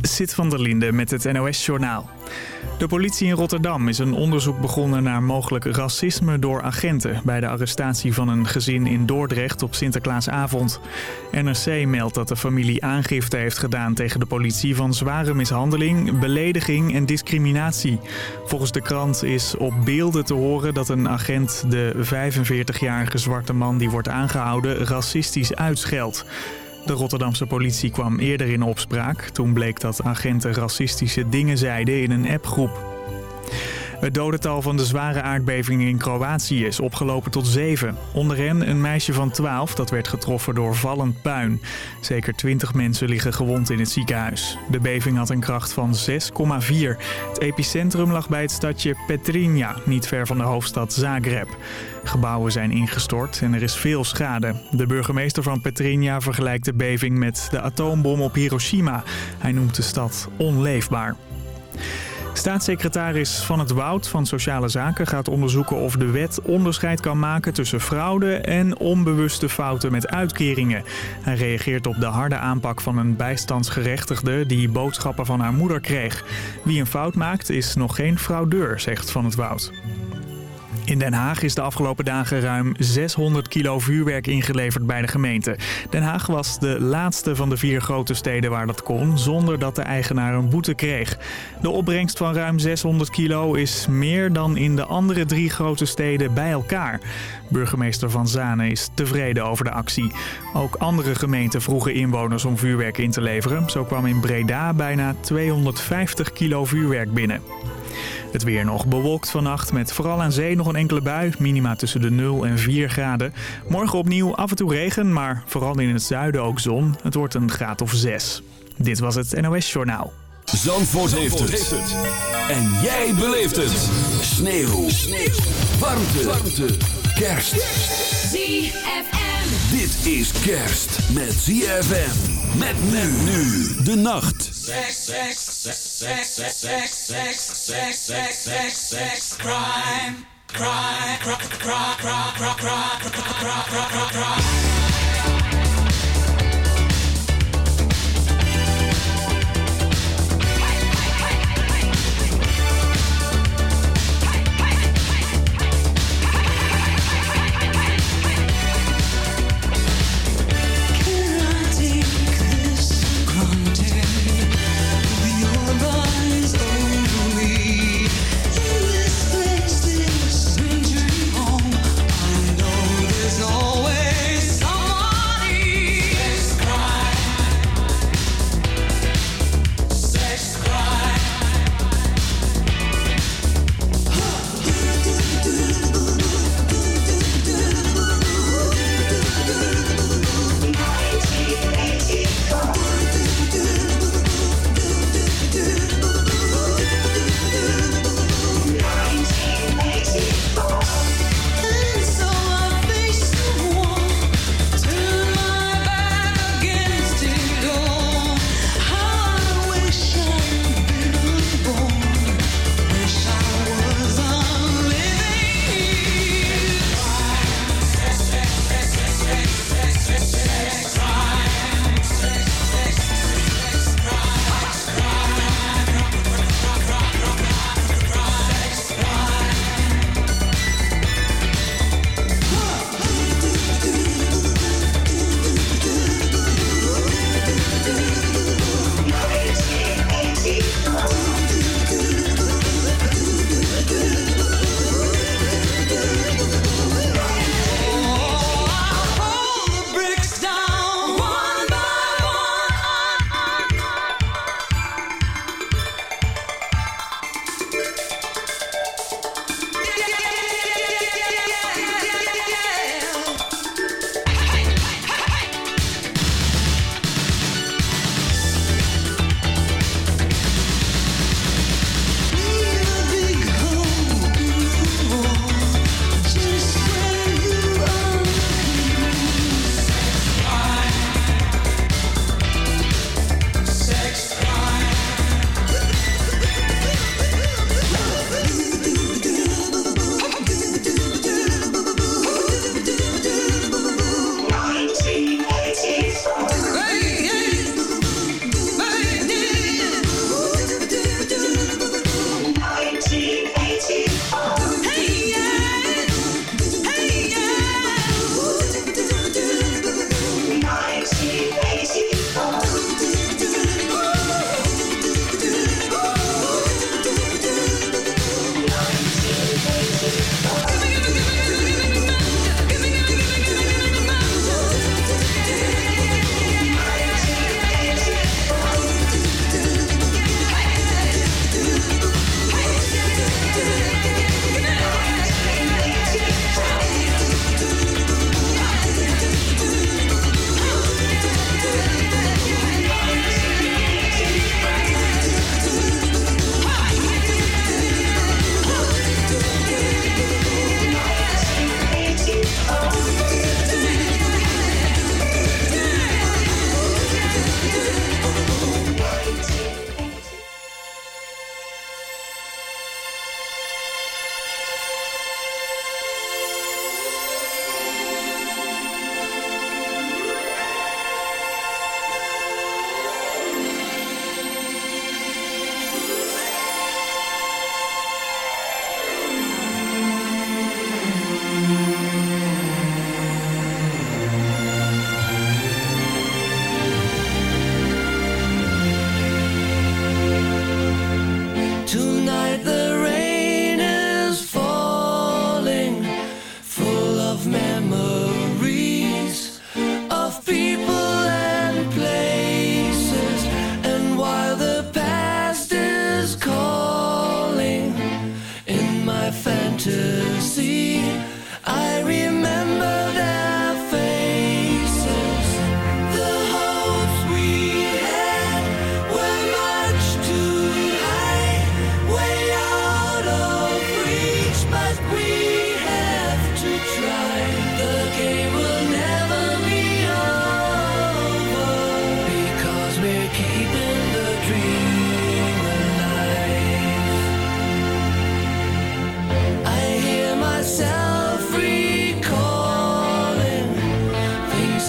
Zit van der Linde met het NOS Journaal. De politie in Rotterdam is een onderzoek begonnen naar mogelijk racisme door agenten... bij de arrestatie van een gezin in Dordrecht op Sinterklaasavond. NRC meldt dat de familie aangifte heeft gedaan tegen de politie... van zware mishandeling, belediging en discriminatie. Volgens de krant is op beelden te horen dat een agent de 45-jarige zwarte man die wordt aangehouden racistisch uitscheldt. De Rotterdamse politie kwam eerder in opspraak. Toen bleek dat agenten racistische dingen zeiden in een appgroep. Het dodental van de zware aardbeving in Kroatië is opgelopen tot 7. Onder hen een meisje van 12 dat werd getroffen door vallend puin. Zeker 20 mensen liggen gewond in het ziekenhuis. De beving had een kracht van 6,4. Het epicentrum lag bij het stadje Petrinja, niet ver van de hoofdstad Zagreb. Gebouwen zijn ingestort en er is veel schade. De burgemeester van Petrinja vergelijkt de beving met de atoombom op Hiroshima. Hij noemt de stad onleefbaar. Staatssecretaris Van het Woud van Sociale Zaken gaat onderzoeken of de wet onderscheid kan maken tussen fraude en onbewuste fouten met uitkeringen. Hij reageert op de harde aanpak van een bijstandsgerechtigde die boodschappen van haar moeder kreeg. Wie een fout maakt is nog geen fraudeur, zegt Van het Woud. In Den Haag is de afgelopen dagen ruim 600 kilo vuurwerk ingeleverd bij de gemeente. Den Haag was de laatste van de vier grote steden waar dat kon, zonder dat de eigenaar een boete kreeg. De opbrengst van ruim 600 kilo is meer dan in de andere drie grote steden bij elkaar. Burgemeester Van Zanen is tevreden over de actie. Ook andere gemeenten vroegen inwoners om vuurwerk in te leveren. Zo kwam in Breda bijna 250 kilo vuurwerk binnen. Het weer nog bewolkt vannacht met vooral aan zee nog een enkele bui. Minima tussen de 0 en 4 graden. Morgen opnieuw af en toe regen, maar vooral in het zuiden ook zon. Het wordt een graad of 6. Dit was het NOS Journaal. Zandvoort, heeft, het. En jij beleeft het. Sneeuw. Sneeuw. Warmte. Warmte. Kerst. ZFM. Dit is kerst met ZFM. Met men nu de nacht. Sex, sex, sex, sex, sex, sex, sex, sex, sex, crime, crime, crime, crime, crime, crime, crime, crime, crime,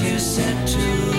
you said to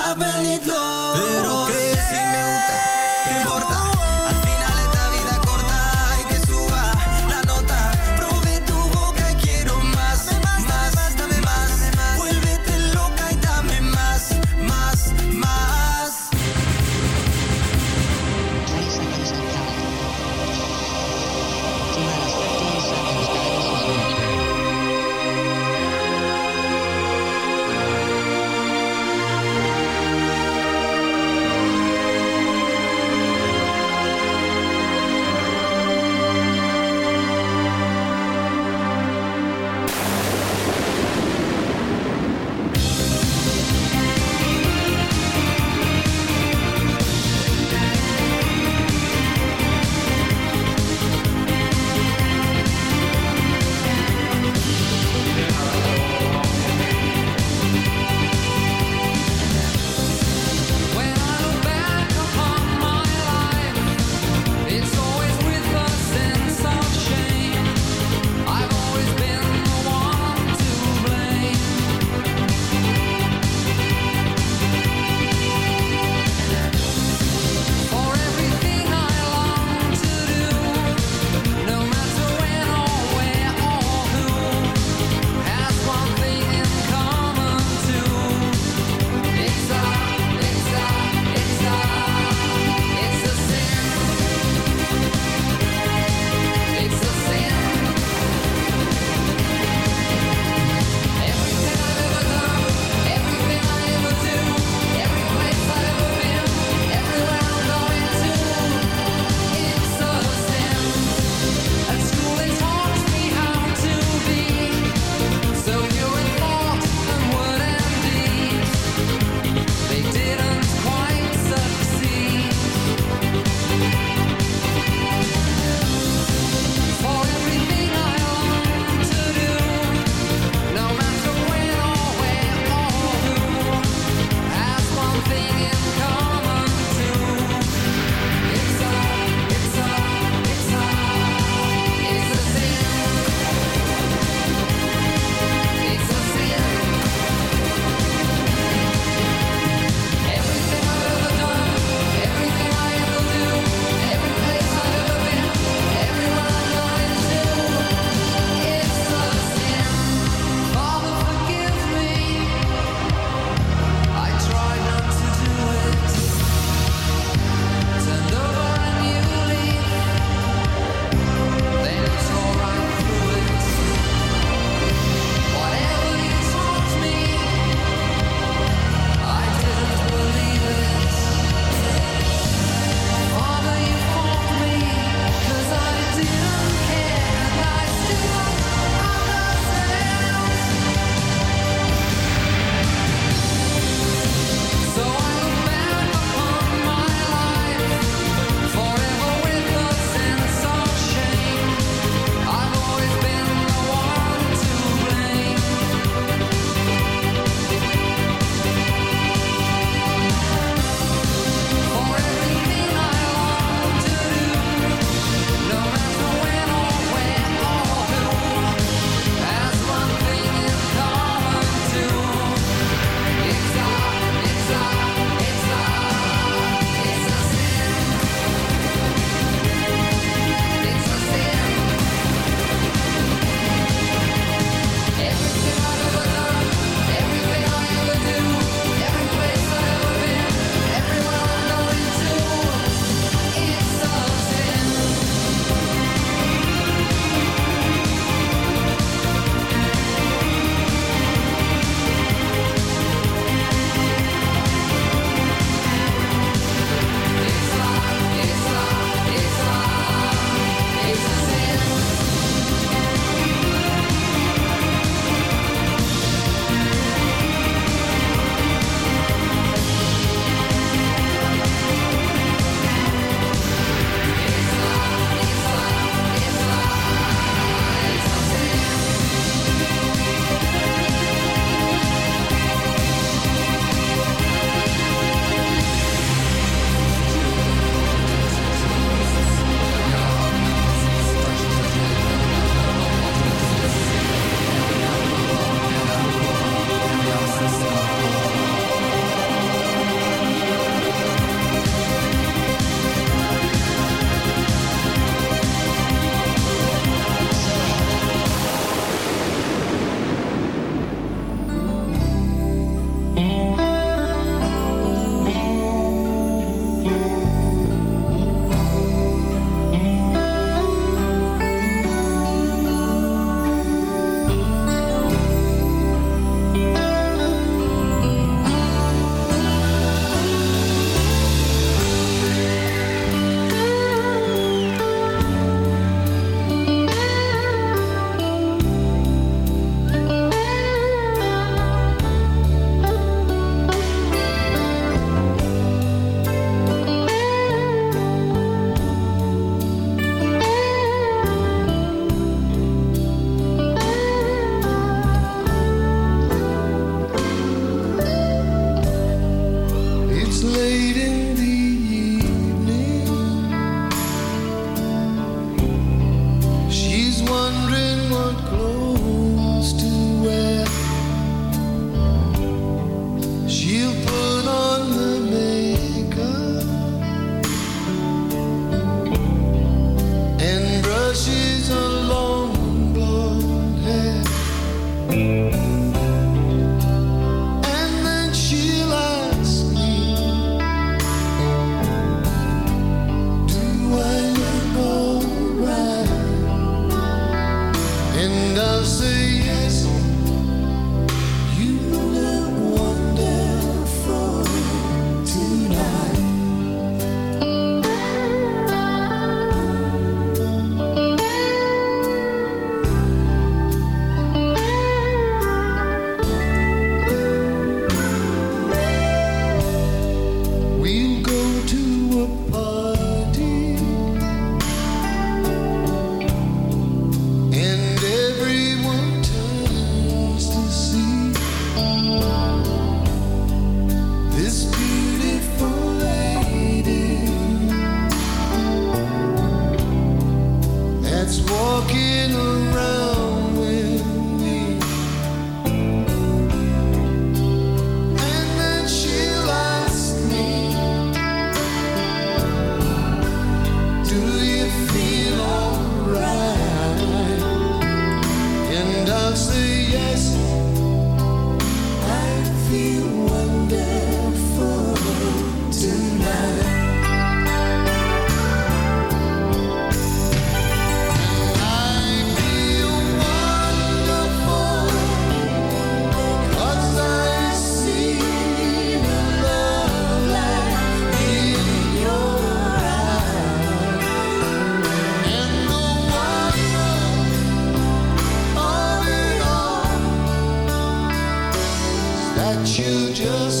just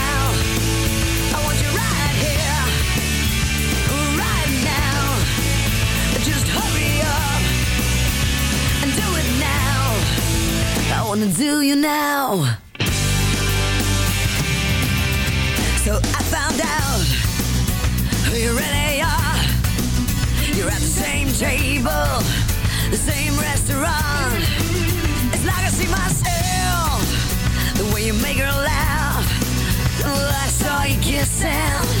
Wanna do you now. So I found out who you really are. You're at the same table, the same restaurant. It's like I see myself, the way you make her laugh. Oh, I saw you kissing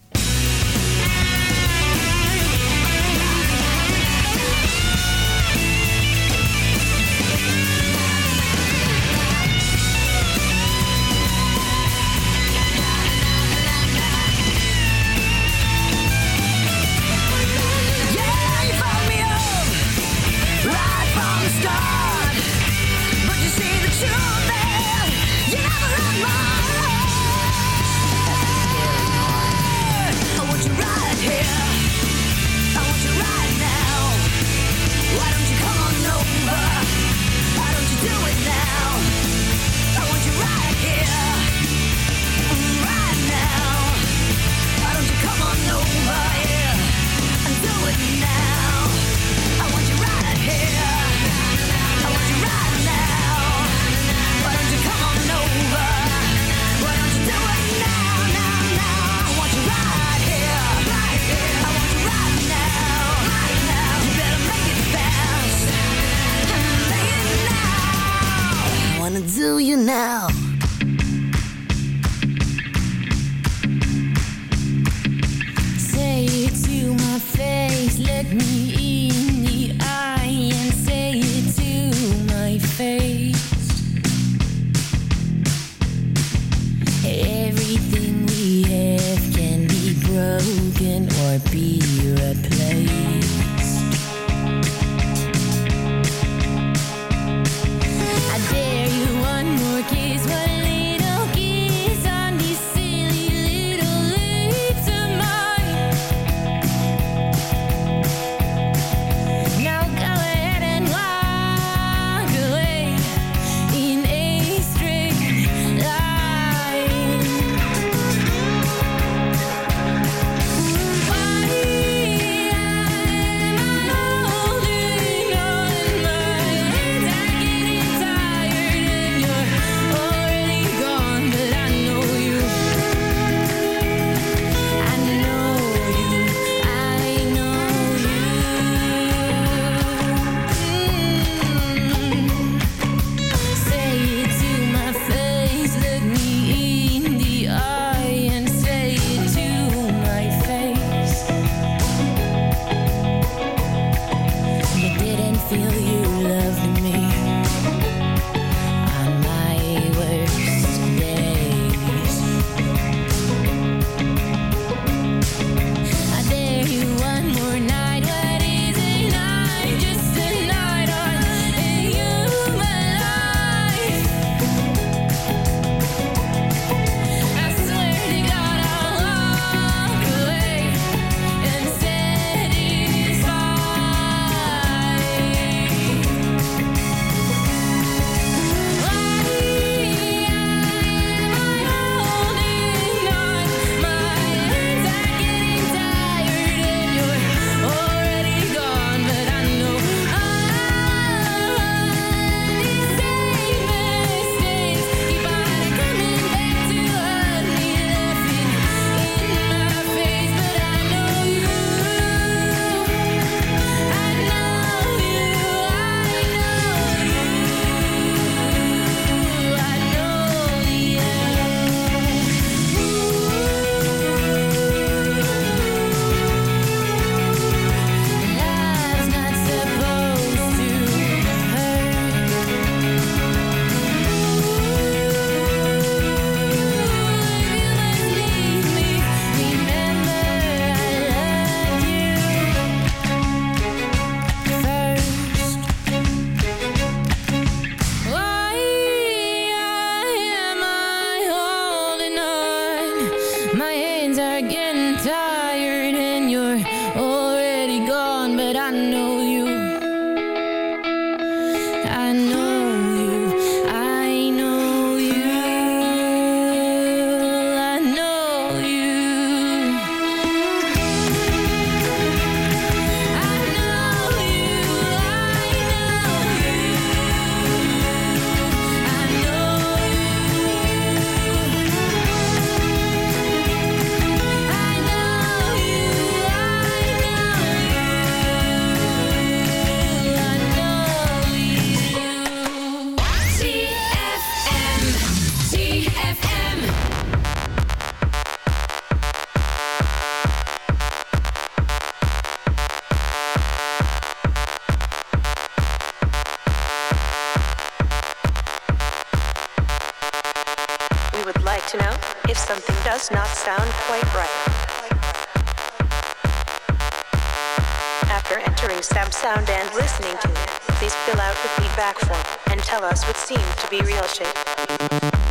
sound and listening to it, please fill out the feedback form and tell us what seemed to be real shit.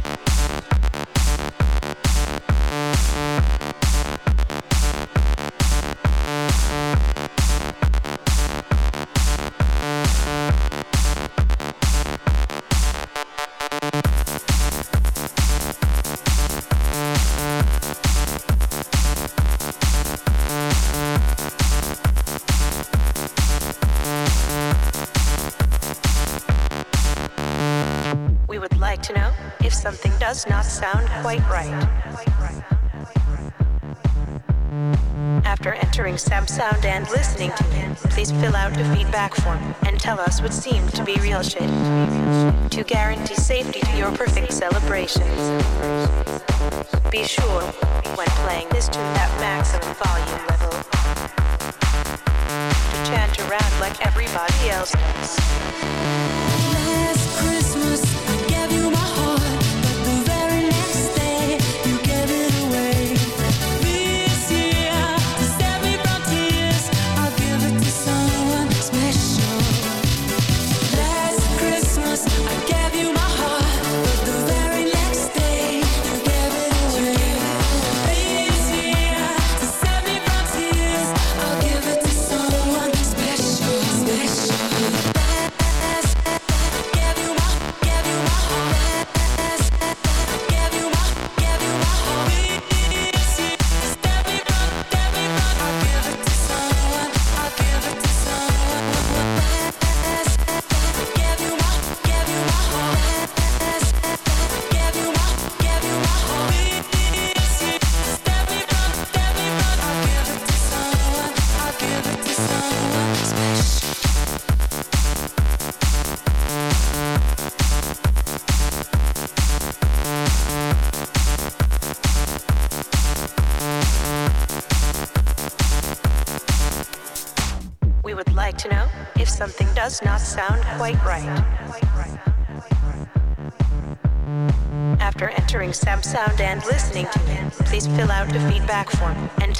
sound and listening to it, please fill out a feedback form and tell us what seemed to be real shit to guarantee safety to your perfect celebrations. Be sure, when playing this to that maximum volume level, to chant around like everybody else does.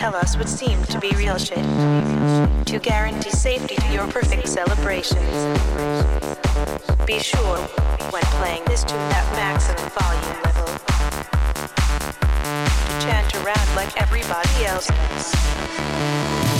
tell us what seemed to be real shit. To guarantee safety to your perfect celebrations. Be sure, when playing this tune that maximum volume level, to chant around like everybody else.